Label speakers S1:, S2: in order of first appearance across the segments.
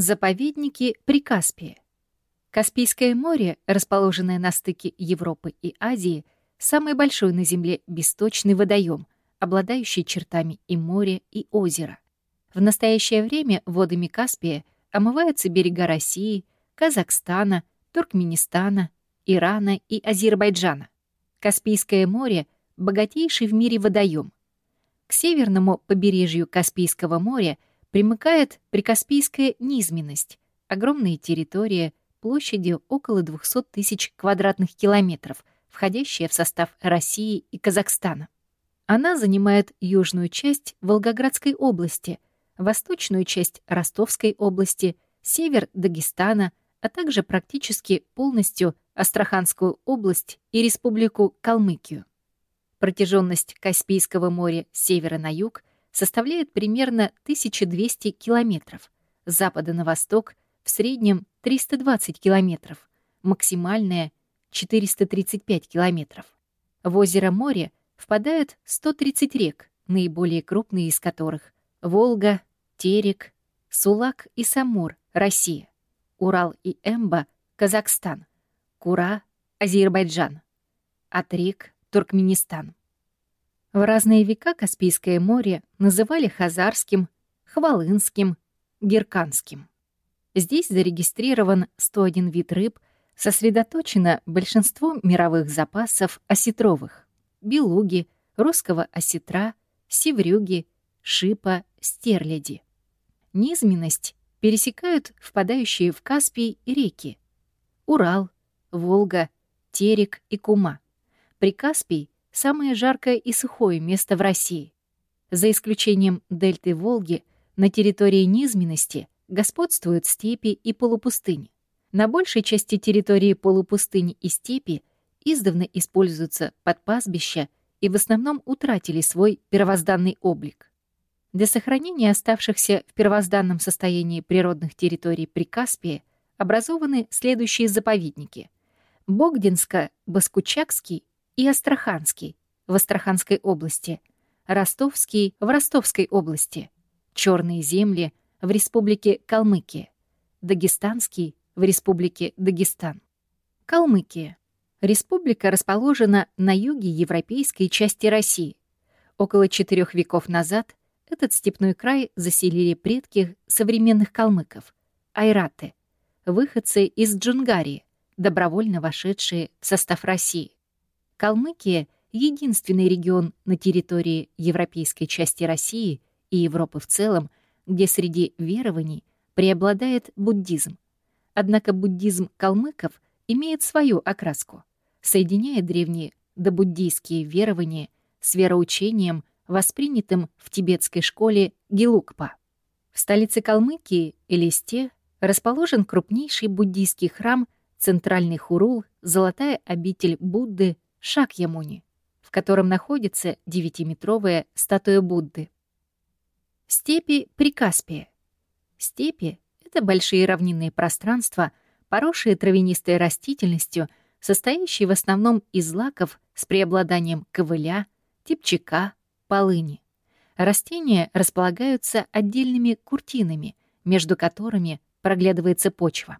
S1: Заповедники Прикаспия. Каспийское море, расположенное на стыке Европы и Азии, самый большой на Земле бесточный водоем, обладающий чертами и моря, и озера. В настоящее время водами Каспия омываются берега России, Казахстана, Туркменистана, Ирана и Азербайджана. Каспийское море — богатейший в мире водоем. К северному побережью Каспийского моря примыкает Прикаспийская низменность, огромная территория площадью около 200 тысяч квадратных километров, входящая в состав России и Казахстана. Она занимает южную часть Волгоградской области, восточную часть Ростовской области, север Дагестана, а также практически полностью Астраханскую область и Республику Калмыкию. Протяженность Каспийского моря с севера на юг составляет примерно 1200 километров, с запада на восток в среднем 320 километров, максимальная — 435 километров. В озеро-море впадают 130 рек, наиболее крупные из которых — Волга, Терек, Сулак и Самур, Россия, Урал и Эмба, Казахстан, Кура, Азербайджан, Атрик, Туркменистан. В разные века Каспийское море называли Хазарским, Хвалынским, Герканским. Здесь зарегистрирован 101 вид рыб, сосредоточено большинство мировых запасов осетровых, белуги, русского осетра, севрюги, шипа, стерляди. Низменность пересекают впадающие в Каспий реки Урал, Волга, Терек и Кума. Прикаспий — самое жаркое и сухое место в России. За исключением дельты Волги, на территории низменности господствуют степи и полупустыни. На большей части территории полупустыни и степи издавна используются подпастбища и в основном утратили свой первозданный облик. Для сохранения оставшихся в первозданном состоянии природных территорий Прикаспия образованы следующие заповедники. Богдинско-Баскучакский и Астраханский в Астраханской области, Ростовский в Ростовской области, Черные земли в Республике Калмыкия, Дагестанский в Республике Дагестан. Калмыкия. Республика расположена на юге европейской части России. Около четырех веков назад этот степной край заселили предки современных калмыков — айраты, выходцы из Джунгарии, добровольно вошедшие в состав России. Калмыкия — единственный регион на территории европейской части России и Европы в целом, где среди верований преобладает буддизм. Однако буддизм калмыков имеет свою окраску, соединяя древние добуддийские верования с вероучением, воспринятым в тибетской школе Гелукпа. В столице Калмыкии, Элисте, расположен крупнейший буддийский храм, центральный хурул, золотая обитель Будды Шакьямуни, в котором находится девятиметровая статуя Будды. Степи Прикаспия. Степи — это большие равнинные пространства, поросшие травянистой растительностью, состоящие в основном из лаков с преобладанием ковыля, типчака, полыни. Растения располагаются отдельными куртинами, между которыми проглядывается почва.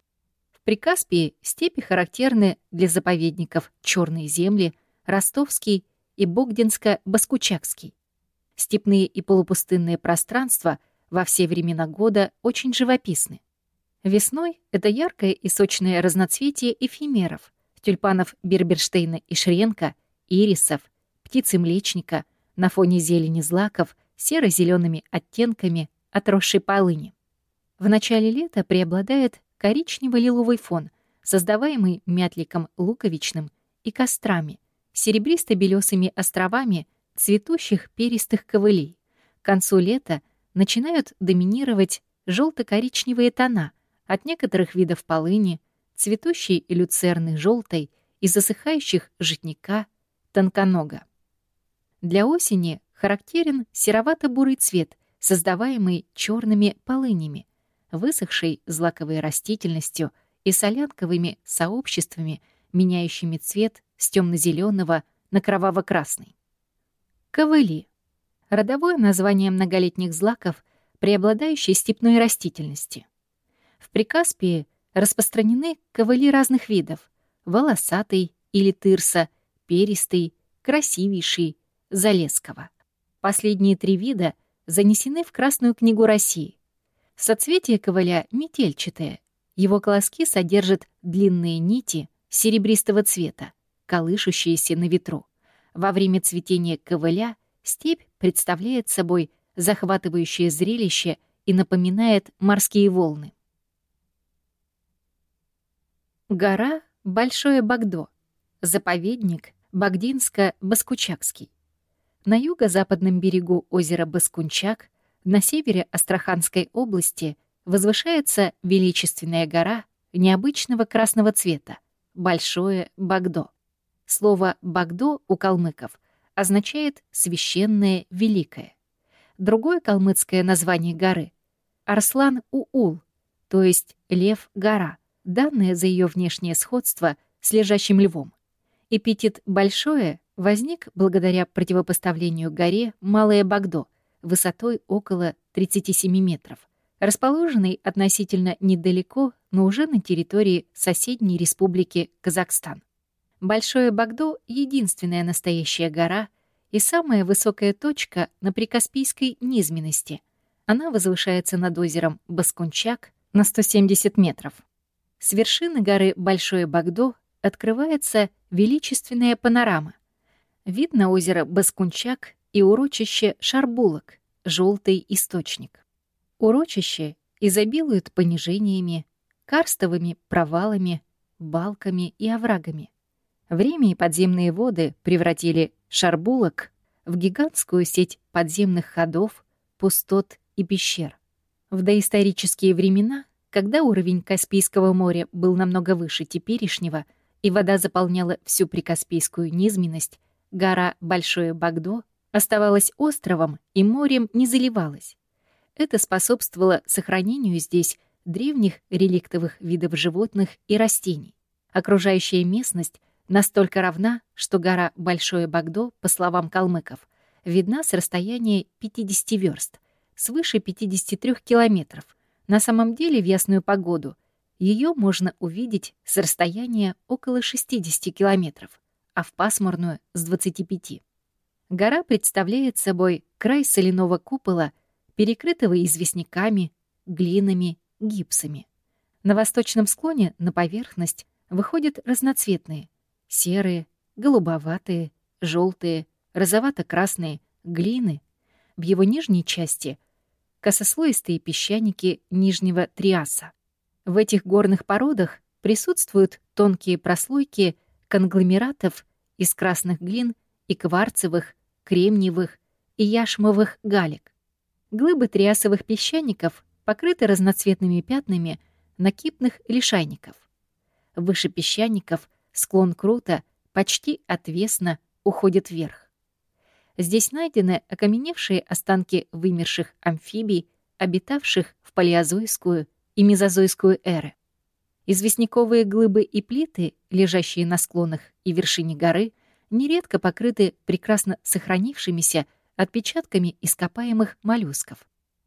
S1: В Прикаспии степи характерны для заповедников Черные земли, Ростовский и Богдинско-Баскучакский. Степные и полупустынные пространства во все времена года очень живописны. Весной — это яркое и сочное разноцветие эфемеров, тюльпанов Берберштейна и Шренка, ирисов, птицы млечника, на фоне зелени злаков серо зелеными оттенками отросшей полыни. В начале лета преобладает коричнево-лиловый фон, создаваемый мятликом луковичным и кострами, серебристо-белесыми островами цветущих перистых ковылей. К концу лета начинают доминировать желто-коричневые тона от некоторых видов полыни, цветущей люцерны желтой и засыхающих житника тонконога. Для осени характерен серовато-бурый цвет, создаваемый черными полынями, высохшей злаковой растительностью и солянковыми сообществами, меняющими цвет с темно-зеленого на кроваво-красный. Ковыли — родовое название многолетних злаков, преобладающей степной растительности. В Прикаспии распространены ковыли разных видов — волосатый или тырса, перистый, красивейший, залесского. Последние три вида занесены в Красную книгу России. Соцветие ковыля метельчатое. Его колоски содержат длинные нити серебристого цвета, колышущиеся на ветру. Во время цветения ковыля степь представляет собой захватывающее зрелище и напоминает морские волны. Гора Большое Багдо. Заповедник Багдинско-Баскучакский. На юго-западном берегу озера Баскунчак, на севере Астраханской области, возвышается величественная гора необычного красного цвета — Большое Багдо. Слово «Багдо» у калмыков означает «священное, великое». Другое калмыцкое название горы — Арслан-Уул, то есть Лев-гора, данное за ее внешнее сходство с лежащим львом. Эпитет «большое» возник благодаря противопоставлению горе Малое Багдо высотой около 37 метров, расположенной относительно недалеко, но уже на территории соседней республики Казахстан. Большое Багдо — единственная настоящая гора и самая высокая точка на Прикаспийской низменности. Она возвышается над озером Баскунчак на 170 метров. С вершины горы Большое Багдо открывается величественная панорама. Видно озеро Баскунчак и урочище Шарбулок, желтый источник. Урочище изобилует понижениями, карстовыми провалами, балками и оврагами. Время и подземные воды превратили Шарбулок в гигантскую сеть подземных ходов, пустот и пещер. В доисторические времена, когда уровень Каспийского моря был намного выше теперешнего и вода заполняла всю прикаспийскую низменность, гора Большое Багдо оставалась островом и морем не заливалась. Это способствовало сохранению здесь древних реликтовых видов животных и растений. Окружающая местность настолько равна, что гора Большое Багдо, по словам калмыков, видна с расстояния 50 верст, свыше 53 километров. На самом деле в ясную погоду ее можно увидеть с расстояния около 60 километров, а в пасмурную — с 25. Гора представляет собой край соляного купола, перекрытого известняками, глинами, гипсами. На восточном склоне на поверхность выходят разноцветные — серые, голубоватые, желтые, розовато-красные глины. В его нижней части — косослоистые песчаники нижнего триаса. В этих горных породах присутствуют тонкие прослойки конгломератов из красных глин и кварцевых, кремниевых и яшмовых галек. Глыбы триасовых песчаников покрыты разноцветными пятнами накипных лишайников. Выше песчаников — Склон круто, почти отвесно уходит вверх. Здесь найдены окаменевшие останки вымерших амфибий, обитавших в палеозойскую и мезозойскую эры. Известняковые глыбы и плиты, лежащие на склонах и вершине горы, нередко покрыты прекрасно сохранившимися отпечатками ископаемых моллюсков.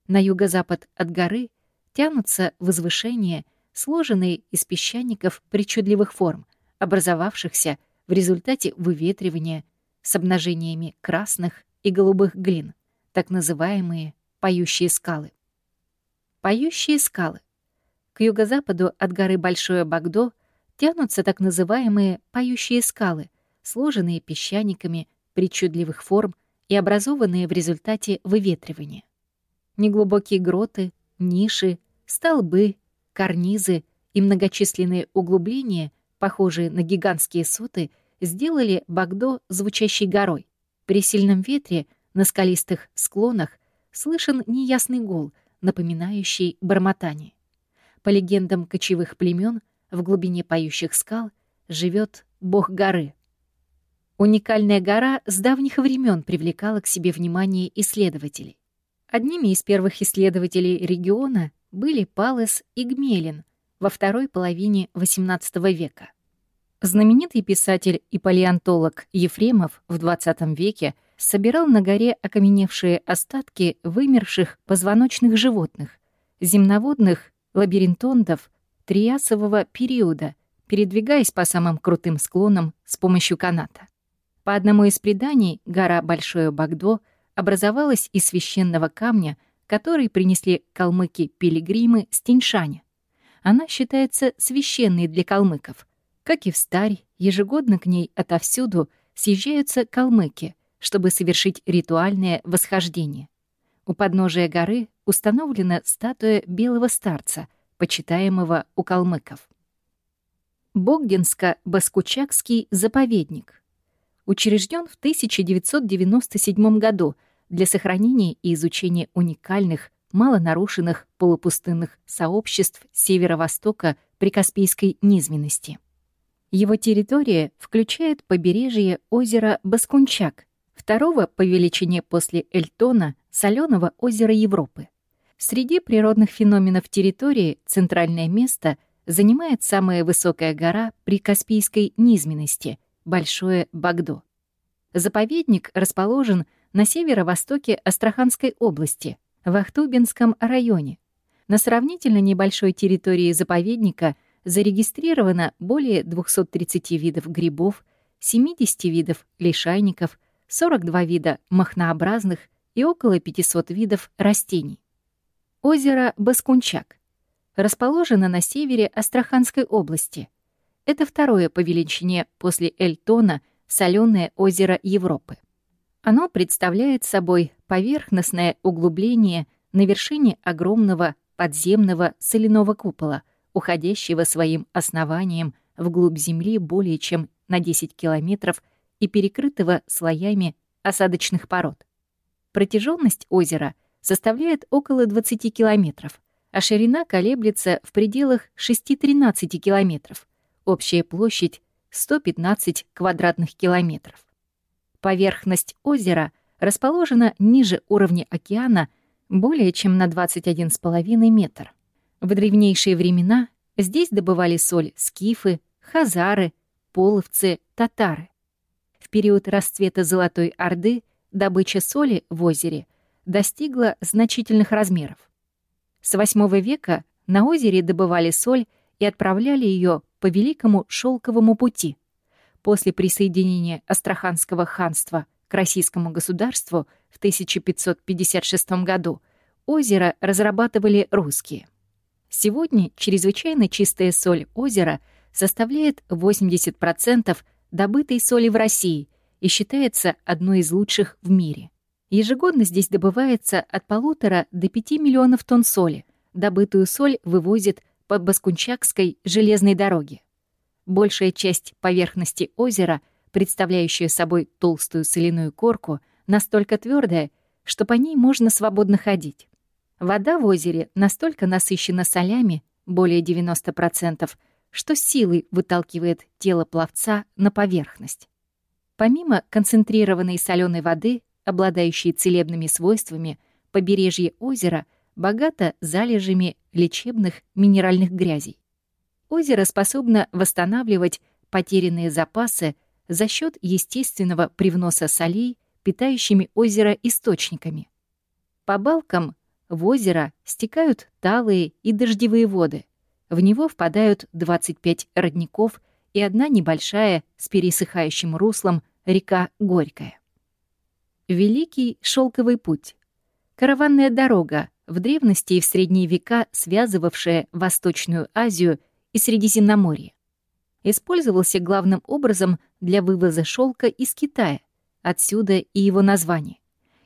S1: На юго-запад от горы тянутся возвышения, сложенные из песчаников причудливых форм, образовавшихся в результате выветривания с обнажениями красных и голубых глин, так называемые поющие скалы. Поющие скалы. К юго-западу от горы Большое Багдо тянутся так называемые поющие скалы, сложенные песчаниками причудливых форм и образованные в результате выветривания. Неглубокие гроты, ниши, столбы, карнизы и многочисленные углубления — похожие на гигантские соты, сделали Багдо звучащей горой. При сильном ветре на скалистых склонах слышен неясный гул, напоминающий бормотание. По легендам кочевых племен, в глубине поющих скал живет бог горы. Уникальная гора с давних времен привлекала к себе внимание исследователей. Одними из первых исследователей региона были Палес и Гмелин, во второй половине XVIII века. Знаменитый писатель и палеонтолог Ефремов в XX веке собирал на горе окаменевшие остатки вымерших позвоночных животных, земноводных лабиринтондов триасового периода, передвигаясь по самым крутым склонам с помощью каната. По одному из преданий, гора Большое Багдо образовалась из священного камня, который принесли калмыки-пилигримы с Тиньшаня. Она считается священной для калмыков. Как и в Старь, ежегодно к ней отовсюду съезжаются калмыки, чтобы совершить ритуальное восхождение. У подножия горы установлена статуя белого старца, почитаемого у калмыков. Богдинско-Баскучакский заповедник учрежден в 1997 году для сохранения и изучения уникальных, малонарушенных полупустынных сообществ северо-востока Прикаспийской низменности. Его территория включает побережье озера Баскунчак, второго по величине после Эльтона соленого озера Европы. Среди природных феноменов территории центральное место занимает самая высокая гора при Каспийской низменности — Большое Багдо. Заповедник расположен на северо-востоке Астраханской области, в Ахтубинском районе. На сравнительно небольшой территории заповедника зарегистрировано более 230 видов грибов, 70 видов лишайников, 42 вида махнообразных и около 500 видов растений. Озеро Баскунчак расположено на севере Астраханской области. Это второе по величине после Эльтона соленое озеро Европы. Оно представляет собой поверхностное углубление на вершине огромного подземного соляного купола, уходящего своим основанием вглубь Земли более чем на 10 километров и перекрытого слоями осадочных пород. Протяженность озера составляет около 20 километров, а ширина колеблется в пределах 6-13 километров. Общая площадь — 115 квадратных километров. Поверхность озера расположена ниже уровня океана более чем на 21,5 метр. В древнейшие времена здесь добывали соль скифы, хазары, половцы, татары период расцвета Золотой Орды добыча соли в озере достигла значительных размеров. С VIII века на озере добывали соль и отправляли ее по Великому Шелковому пути. После присоединения Астраханского ханства к российскому государству в 1556 году озеро разрабатывали русские. Сегодня чрезвычайно чистая соль озера составляет 80% добытой соли в России и считается одной из лучших в мире. Ежегодно здесь добывается от полутора до пяти миллионов тонн соли. Добытую соль вывозят по Баскунчакской железной дороге. Большая часть поверхности озера, представляющая собой толстую соляную корку, настолько твердая, что по ней можно свободно ходить. Вода в озере настолько насыщена солями, более 90%, что силой выталкивает тело пловца на поверхность. Помимо концентрированной соленой воды, обладающей целебными свойствами, побережье озера богато залежами лечебных минеральных грязей. Озеро способно восстанавливать потерянные запасы за счет естественного привноса солей, питающими озеро источниками. По балкам в озеро стекают талые и дождевые воды, в него впадают 25 родников и одна небольшая с пересыхающим руслом река Горькая. Великий шелковый путь. Караванная дорога, в древности и в средние века связывавшая Восточную Азию и Средиземноморье. Использовался главным образом для вывоза шелка из Китая, отсюда и его название.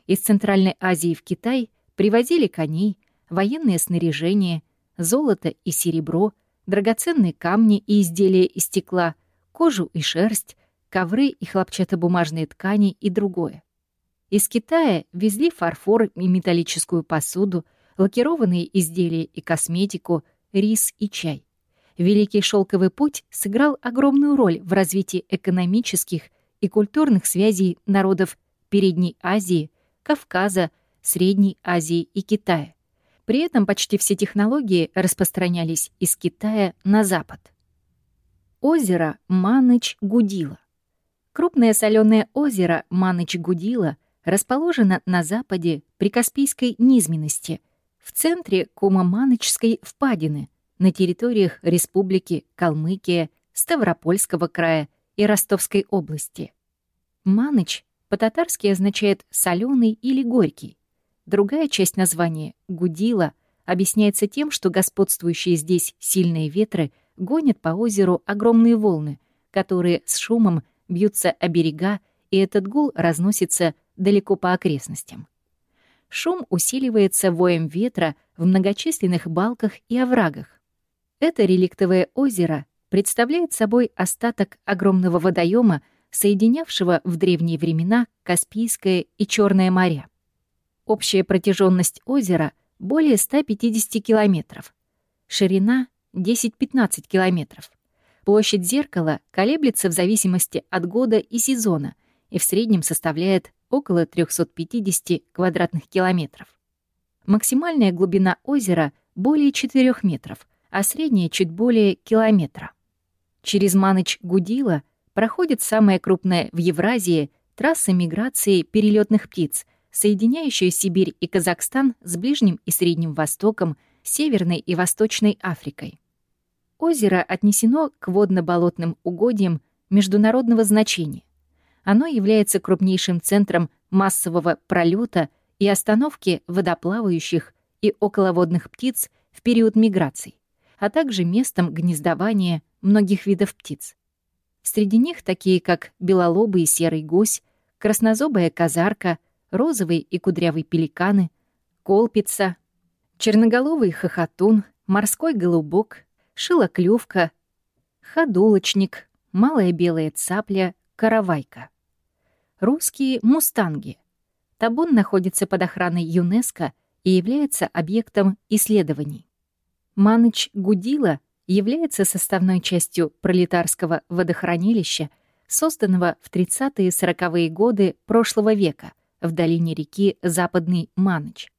S1: Из Центральной Азии в Китай привозили коней, военное снаряжение, золото и серебро, драгоценные камни и изделия из стекла, кожу и шерсть, ковры и хлопчатобумажные ткани и другое. Из Китая везли фарфор и металлическую посуду, лакированные изделия и косметику, рис и чай. Великий шелковый путь сыграл огромную роль в развитии экономических и культурных связей народов Передней Азии, Кавказа, Средней Азии и Китая. При этом почти все технологии распространялись из Китая на Запад. Озеро Маныч-Гудила. Крупное соленое озеро Маныч-Гудила расположено на западе при Каспийской низменности, в центре Кумаманочской впадины на территориях Республики Калмыкия, Ставропольского края и Ростовской области. Маныч по-татарски означает «соленый» или «горький». Другая часть названия, Гудила, объясняется тем, что господствующие здесь сильные ветры гонят по озеру огромные волны, которые с шумом бьются о берега, и этот гул разносится далеко по окрестностям. Шум усиливается воем ветра в многочисленных балках и оврагах. Это реликтовое озеро представляет собой остаток огромного водоема, соединявшего в древние времена Каспийское и Черное моря. Общая протяженность озера более 150 километров, ширина 10-15 километров. Площадь зеркала колеблется в зависимости от года и сезона и в среднем составляет около 350 квадратных километров. Максимальная глубина озера более 4 метров, а средняя чуть более километра. Через Маныч-Гудила проходит самая крупная в Евразии трасса миграции перелетных птиц, соединяющая Сибирь и Казахстан с Ближним и Средним Востоком, Северной и Восточной Африкой. Озеро отнесено к водно-болотным угодьям международного значения. Оно является крупнейшим центром массового пролета и остановки водоплавающих и околоводных птиц в период миграций, а также местом гнездования многих видов птиц. Среди них такие, как белолобый серый гусь, краснозобая казарка, розовый и кудрявый пеликаны, колпица, черноголовый хохотун, морской голубок, шилоклювка, ходулочник, малая белая цапля, каравайка русские мустанги. Табун находится под охраной ЮНЕСКО и является объектом исследований. Маныч Гудила является составной частью пролетарского водохранилища, созданного в 30-е 40-е годы прошлого века в долине реки Западный Маныч.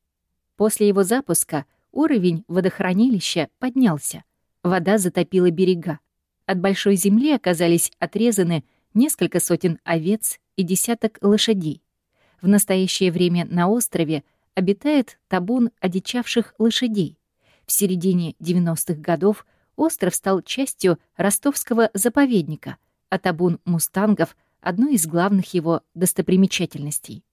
S1: После его запуска уровень водохранилища поднялся, вода затопила берега. От большой земли оказались отрезаны несколько сотен овец и десяток лошадей. В настоящее время на острове обитает табун одичавших лошадей. В середине 90-х годов остров стал частью ростовского заповедника, а табун мустангов — одной из главных его достопримечательностей.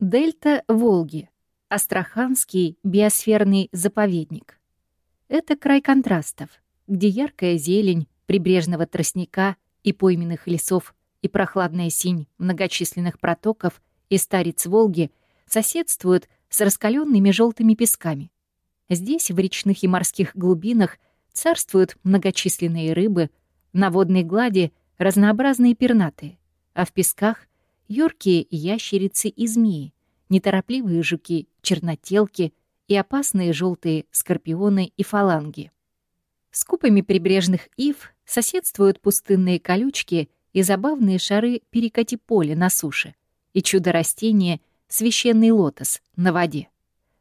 S1: Дельта Волги — Астраханский биосферный заповедник. Это край контрастов, где яркая зелень прибрежного тростника и пойменных лесов и прохладная синь многочисленных протоков и стариц Волги соседствуют с раскаленными желтыми песками. Здесь, в речных и морских глубинах, царствуют многочисленные рыбы, на водной глади — разнообразные пернатые, а в песках — юркие ящерицы и змеи, неторопливые жуки, чернотелки и опасные желтые скорпионы и фаланги. С купами прибрежных ив соседствуют пустынные колючки и забавные шары перекати поля на суше, и чудо-растение священный лотос на воде.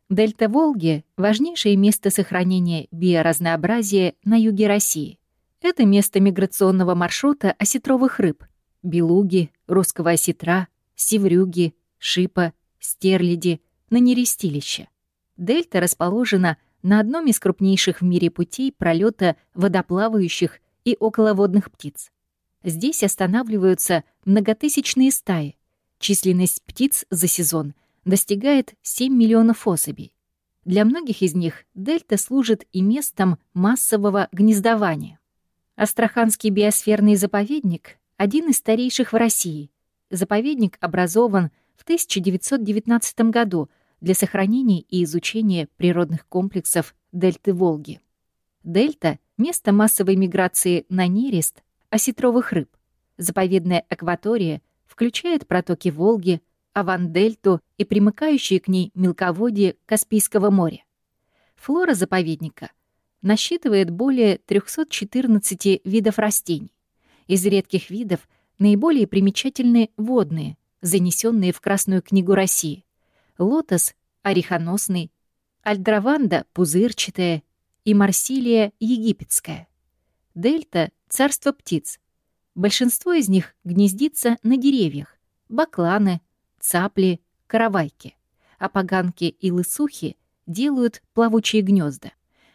S1: Дельта Волги — важнейшее место сохранения биоразнообразия на юге России. Это место миграционного маршрута осетровых рыб — белуги, русского осетра, севрюги, шипа, стерляди, на нерестилище. Дельта расположена на одном из крупнейших в мире путей пролета водоплавающих и околоводных птиц. Здесь останавливаются многотысячные стаи. Численность птиц за сезон достигает 7 миллионов особей. Для многих из них дельта служит и местом массового гнездования. Астраханский биосферный заповедник — один из старейших в России. Заповедник образован в 1919 году для сохранения и изучения природных комплексов дельты Волги. Дельта — место массовой миграции на нерест осетровых рыб. Заповедная акватория включает протоки Волги, Авандельту и примыкающие к ней мелководье Каспийского моря. Флора заповедника насчитывает более 314 видов растений. Из редких видов наиболее примечательны водные, занесенные в Красную книгу России. Лотос — орехоносный, альдраванда — пузырчатая и марсилия — египетская. Дельта царство птиц. Большинство из них гнездится на деревьях — бакланы, цапли, каравайки. А поганки и лысухи делают плавучие гнезда.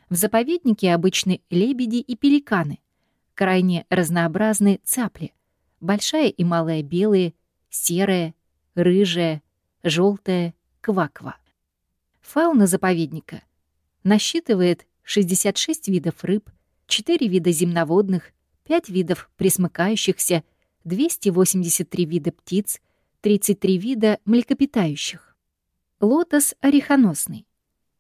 S1: В заповеднике обычны лебеди и пеликаны, крайне разнообразны цапли, большая и малая белые, серая, рыжая, желтая, кваква. Фауна заповедника насчитывает 66 видов рыб, 4 вида земноводных, 5 видов пресмыкающихся, 283 вида птиц, 33 вида млекопитающих. Лотос орехоносный.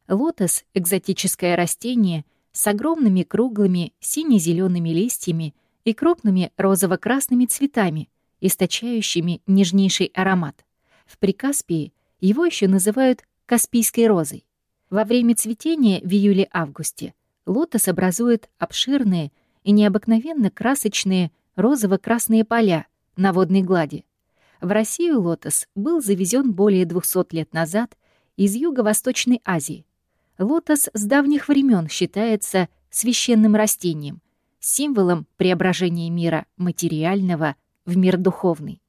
S1: Лотос — экзотическое растение с огромными круглыми сине-зелеными листьями и крупными розово-красными цветами, источающими нежнейший аромат. В Прикаспии его еще называют Каспийской розой. Во время цветения в июле-августе лотос образует обширные и необыкновенно красочные розово-красные поля на водной глади. В Россию лотос был завезен более 200 лет назад из Юго-Восточной Азии. Лотос с давних времен считается священным растением, символом преображения мира материального в мир духовный.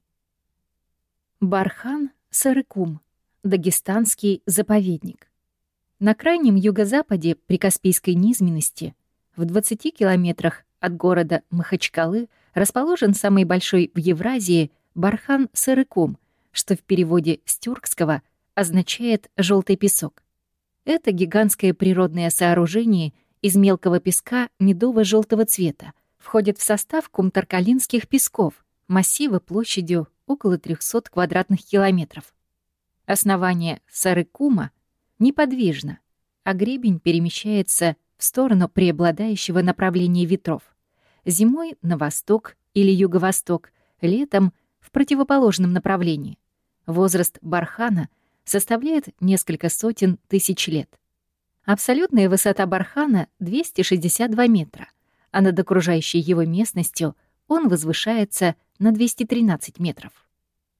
S1: Бархан Сарыкум, дагестанский заповедник. На крайнем юго-западе Прикаспийской низменности, в 20 километрах от города Махачкалы, расположен самый большой в Евразии Бархан-Сырыкум, что в переводе с тюркского означает желтый песок». Это гигантское природное сооружение из мелкого песка медово-желтого цвета входит в состав кумтаркалинских песков, массива площадью около 300 квадратных километров. Основание Сарыкума — неподвижно, а гребень перемещается в сторону преобладающего направления ветров. Зимой — на восток или юго-восток, летом — в противоположном направлении. Возраст бархана составляет несколько сотен тысяч лет. Абсолютная высота бархана — 262 метра, а над окружающей его местностью он возвышается на 213 метров.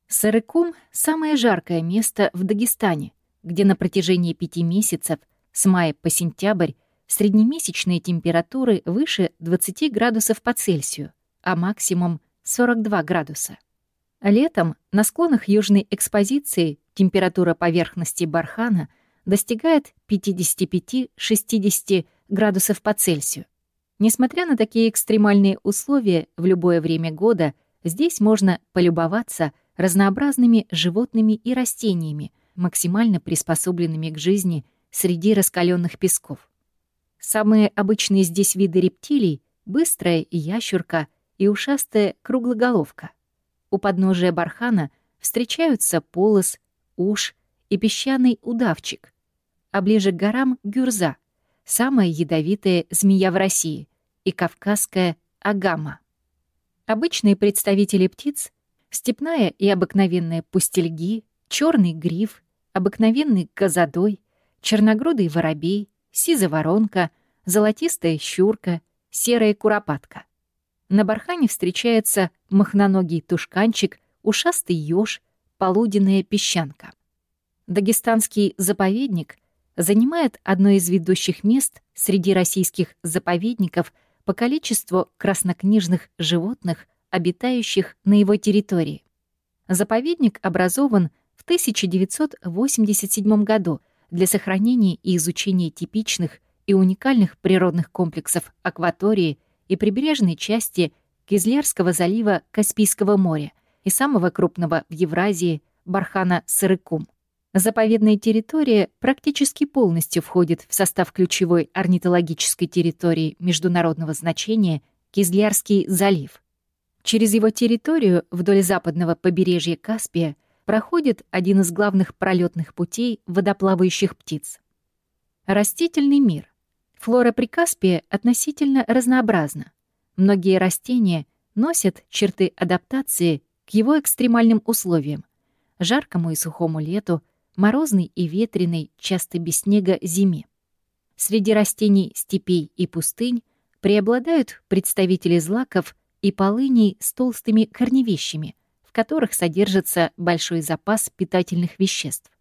S1: Сарыкум — самое жаркое место в Дагестане — где на протяжении пяти месяцев, с мая по сентябрь, среднемесячные температуры выше 20 градусов по Цельсию, а максимум 42 градуса. Летом на склонах южной экспозиции температура поверхности бархана достигает 55-60 градусов по Цельсию. Несмотря на такие экстремальные условия, в любое время года здесь можно полюбоваться разнообразными животными и растениями, максимально приспособленными к жизни среди раскаленных песков. Самые обычные здесь виды рептилий — быстрая ящурка и ушастая круглоголовка. У подножия бархана встречаются полос, уж и песчаный удавчик, а ближе к горам — гюрза, самая ядовитая змея в России, и кавказская агама. Обычные представители птиц — степная и обыкновенная пустельги, черный гриф, обыкновенный козадой, черногрудый воробей, сизоворонка, золотистая щурка, серая куропатка. На бархане встречается махноногий тушканчик, ушастый ёж, полуденная песчанка. Дагестанский заповедник занимает одно из ведущих мест среди российских заповедников по количеству краснокнижных животных, обитающих на его территории. Заповедник образован в 1987 году для сохранения и изучения типичных и уникальных природных комплексов акватории и прибрежной части Кизлярского залива Каспийского моря и самого крупного в Евразии Бархана Сырыкум. Заповедная территория практически полностью входит в состав ключевой орнитологической территории международного значения Кизлярский залив. Через его территорию вдоль западного побережья Каспия проходит один из главных пролетных путей водоплавающих птиц. Растительный мир. Флора Прикаспия относительно разнообразна. Многие растения носят черты адаптации к его экстремальным условиям — жаркому и сухому лету, морозной и ветреной, часто без снега зиме. Среди растений степей и пустынь преобладают представители злаков и полыней с толстыми корневищами — которых содержится большой запас питательных веществ.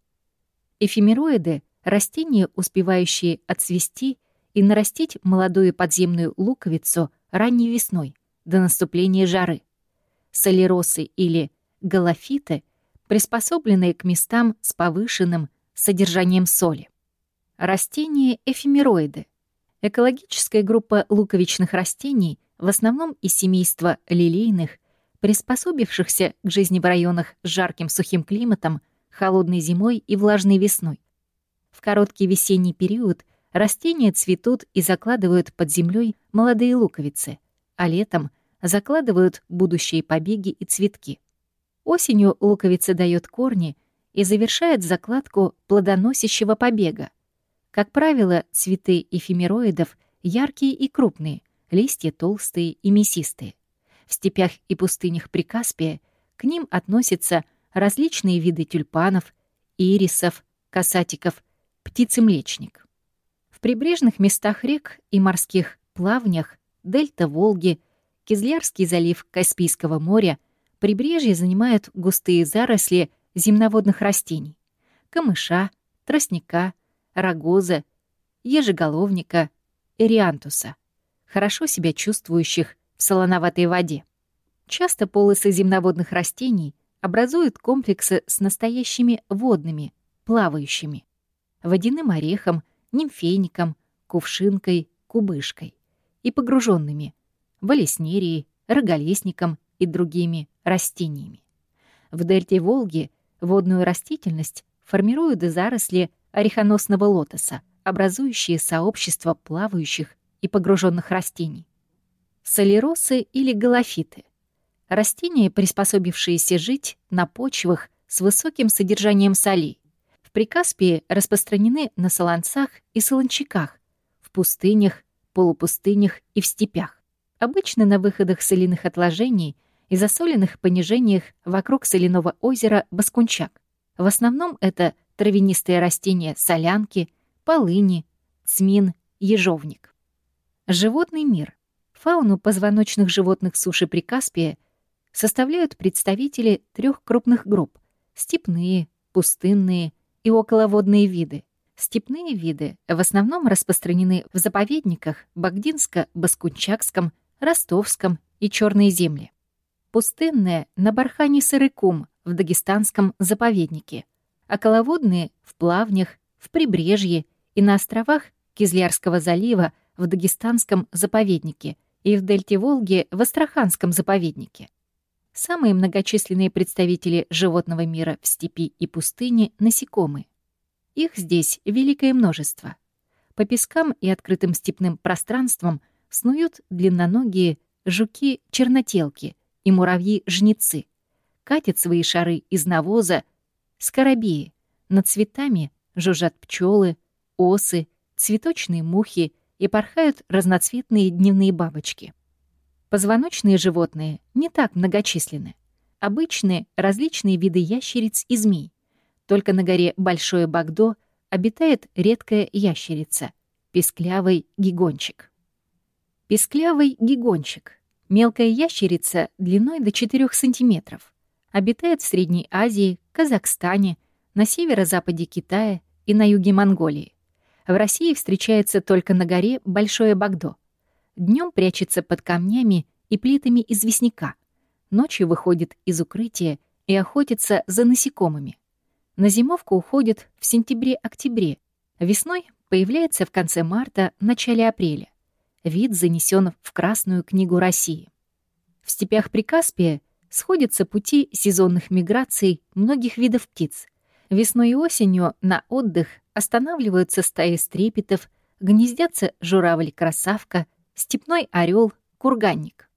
S1: Эфемероиды — растения, успевающие отцвести и нарастить молодую подземную луковицу ранней весной, до наступления жары. Солеросы или галофиты, приспособленные к местам с повышенным содержанием соли. Растения-эфемероиды. Экологическая группа луковичных растений, в основном из семейства лилейных, приспособившихся к жизни в районах с жарким сухим климатом, холодной зимой и влажной весной. В короткий весенний период растения цветут и закладывают под землей молодые луковицы, а летом закладывают будущие побеги и цветки. Осенью луковица дает корни и завершает закладку плодоносящего побега. Как правило, цветы эфемероидов яркие и крупные, листья толстые и мясистые. В степях и пустынях Прикаспия к ним относятся различные виды тюльпанов, ирисов, касатиков, птицы-млечник. В прибрежных местах рек и морских плавнях дельта Волги, Кизлярский залив Каспийского моря, прибрежье занимают густые заросли земноводных растений — камыша, тростника, рогоза, ежеголовника, эриантуса, хорошо себя чувствующих в солоноватой воде. Часто полосы земноводных растений образуют комплексы с настоящими водными, плавающими, водяным орехом, нимфейником, кувшинкой, кубышкой и погруженными валеснерией, роголесником и другими растениями. В дельте Волги водную растительность формируют заросли орехоносного лотоса, образующие сообщество плавающих и погруженных растений. Солеросы или галофиты — растения, приспособившиеся жить на почвах с высоким содержанием солей. В Прикаспии распространены на солонцах и солончаках, в пустынях, полупустынях и в степях. Обычно на выходах соляных отложений и засоленных понижениях вокруг соляного озера Баскунчак. В основном это травянистые растения солянки, полыни, цмин, ежовник. Животный мир. Фауну позвоночных животных суши Прикаспия составляют представители трех крупных групп — степные, пустынные и околоводные виды. Степные виды в основном распространены в заповедниках Багдинско-Баскунчакском, Ростовском и Черной земле. Пустынные — на бархане Сырыкум в Дагестанском заповеднике — околоводные — в плавнях, в прибрежье и на островах Кизлярского залива в Дагестанском заповеднике и в дельте Волги в Астраханском заповеднике. Самые многочисленные представители животного мира в степи и пустыне — насекомые. Их здесь великое множество. По пескам и открытым степным пространствам снуют длинноногие жуки-чернотелки и муравьи-жнецы, катят свои шары из навоза скоробеи. Над цветами жужжат пчелы, осы, цветочные мухи и порхают разноцветные дневные бабочки. Позвоночные животные не так многочисленны. Обычные различные виды ящериц и змей. Только на горе Большое Багдо обитает редкая ящерица — песклявый гигончик. Песклявый гигончик — мелкая ящерица длиной до 4 сантиметров обитает в Средней Азии, Казахстане, на северо-западе Китая и на юге Монголии. В России встречается только на горе Большое Багдо. Днем прячется под камнями и плитами известняка. Ночью выходит из укрытия и охотится за насекомыми. На зимовку уходит в сентябре-октябре. Весной появляется в конце марта, начале апреля. Вид занесен в Красную книгу России. В степях Прикаспия — сходятся пути сезонных миграций многих видов птиц. Весной и осенью на отдых останавливаются стаи стрепетов, гнездятся журавль-красавка, степной орел, курганник.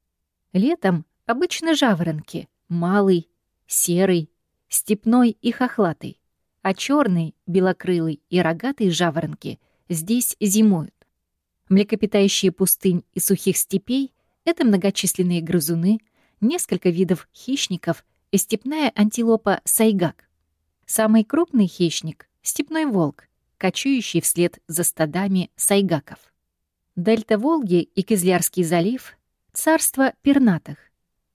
S1: Летом обычно жаворонки — малый, серый, степной и хохлатый, а черный, белокрылый и рогатый жаворонки здесь зимуют. Млекопитающие пустынь и сухих степей — это многочисленные грызуны — несколько видов хищников и степная антилопа сайгак. Самый крупный хищник — степной волк, кочующий вслед за стадами сайгаков. Дельта Волги и Кизлярский залив — царство пернатых.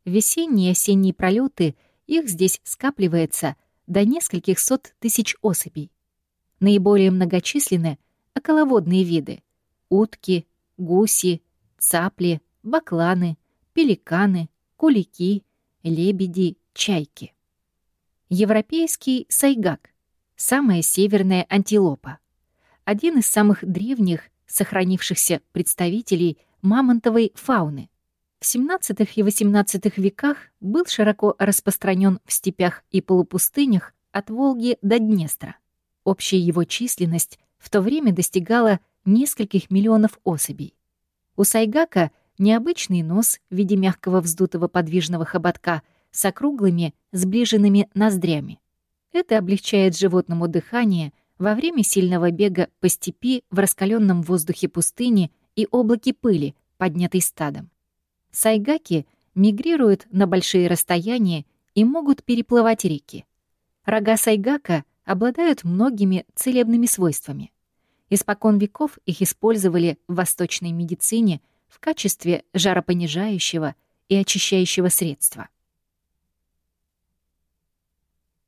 S1: Весенние и осенние пролеты их здесь скапливается до нескольких сот тысяч особей. Наиболее многочисленны околоводные виды — утки, гуси, цапли, бакланы, пеликаны, кулики, лебеди, чайки. Европейский сайгак — самая северная антилопа. один из самых древних сохранившихся представителей мамонтовой фауны. В XVII и XVIII веках был широко распространен в степях и полупустынях от Волги до Днестра. Общая его численность в то время достигала нескольких миллионов особей. У сайгака необычный нос в виде мягкого вздутого подвижного хоботка с округлыми, сближенными ноздрями. Это облегчает животному дыхание во время сильного бега по степи в раскаленном воздухе пустыни и облаке пыли, поднятой стадом. Сайгаки мигрируют на большие расстояния и могут переплывать реки. Рога сайгака обладают многими целебными свойствами. Испокон веков их использовали в восточной медицине в качестве жаропонижающего и очищающего средства.